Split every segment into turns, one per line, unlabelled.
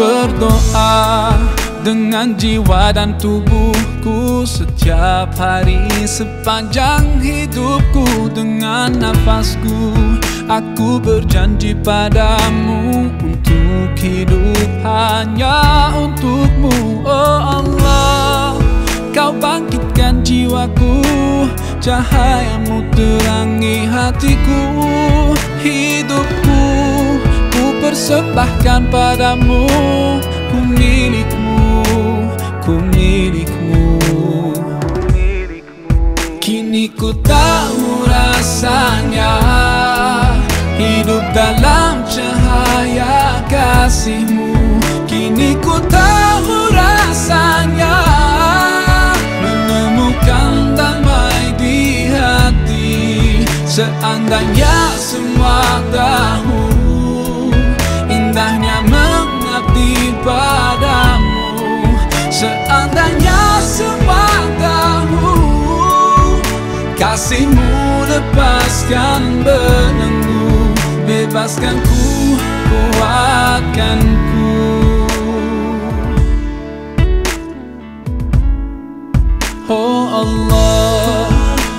berdoa dengan jiwa dan tubuhku setiap hari sepanjang hidupku dengan nafasku. Aku berjanji padamu untuk hidup hanya untukmu oh Allah. Kau bangkitkan jiwaku cahayamu terangi hatiku hidupku ku persembahkan padamu ku milikmu ku milikmu Kini ku tahu rasanya Hidup dalam cahaya kasihmu. Kini ku tahu rasanya Menemukan damai di hati. Seandainya Kasihmu lepaskan belenggu Bebaskan ku, kuatkan ku. Oh Allah,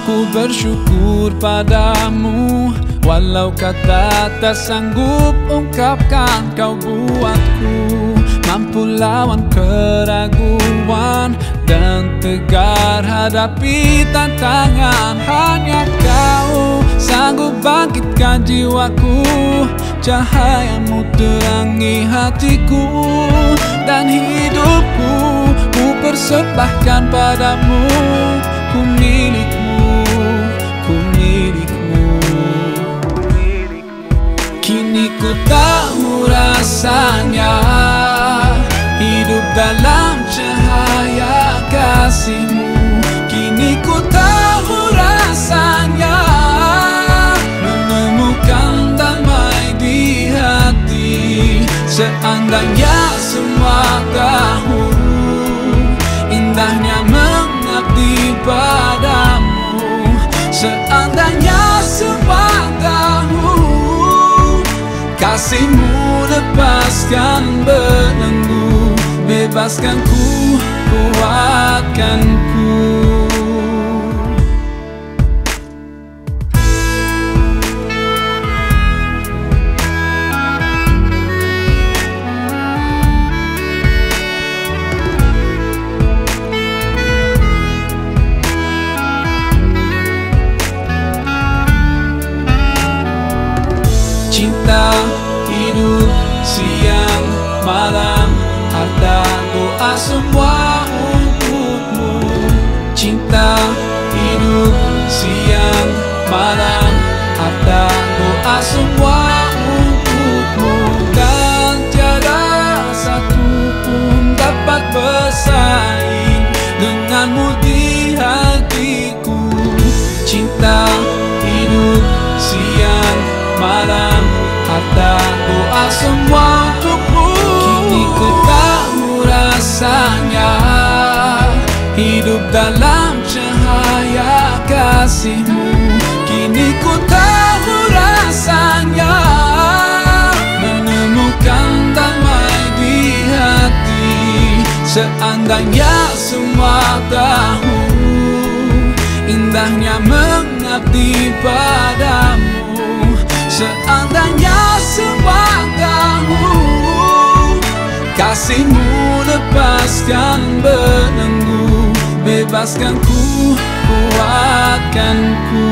ku bersyukur padamu Walau kata tak sanggup ungkapkan kau buatku. Mampu lawan keraguan tegar hadapi tantangan. Hanya kau sanggup bangkitkan jiwaku. Cahayamu terangi hatiku dan hidupku. Ku persembahkan padamu Ku milikmu, ku milikmu. Kini ku tahu rasanya Hidup dalam Kini ku tahu rasanya Menemukan damai di hati. Seandainya semua tahu Indahnya mengabdi padamu. Seandainya semua tahu Kasihmu lepaskan belenggu Bebaskan ku, kuatkan Cinta hidup siang malam Harta doa semua siang malam Harta doa semua untukmu Dan tiada satu pun dapat bersaing Denganmu di hatiku. Cinta hidup siang malam Harta doa semua untukmu Kini ku tahu rasanya Hidup dalam Kini ku tahu rasanya Menemukan damai di hati. Seandainya semua tahu Indahnya mengabdi padamu. Seandainya semua tahu Kasihmu lepaskan belenggu Bebaskan ku, kuatkan ku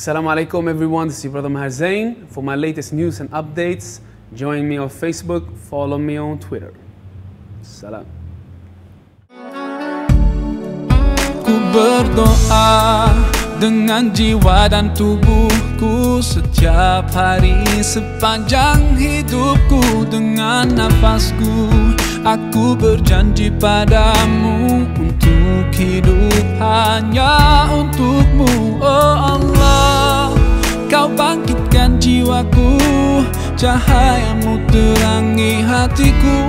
Assalamualaikum everyone, this is your brother Maher Zain. For my latest news and updates, join me on Facebook, follow me on Twitter. Salam.
Ku berdoa dengan jiwa dan tubuhku setiap hari. Sepanjang hidupku dengan nafasku aku berjanji padamu untuk hidup hanya untukmu. Oh Allah kau bangkitkan jiwaku Cahayamu terangi hatiku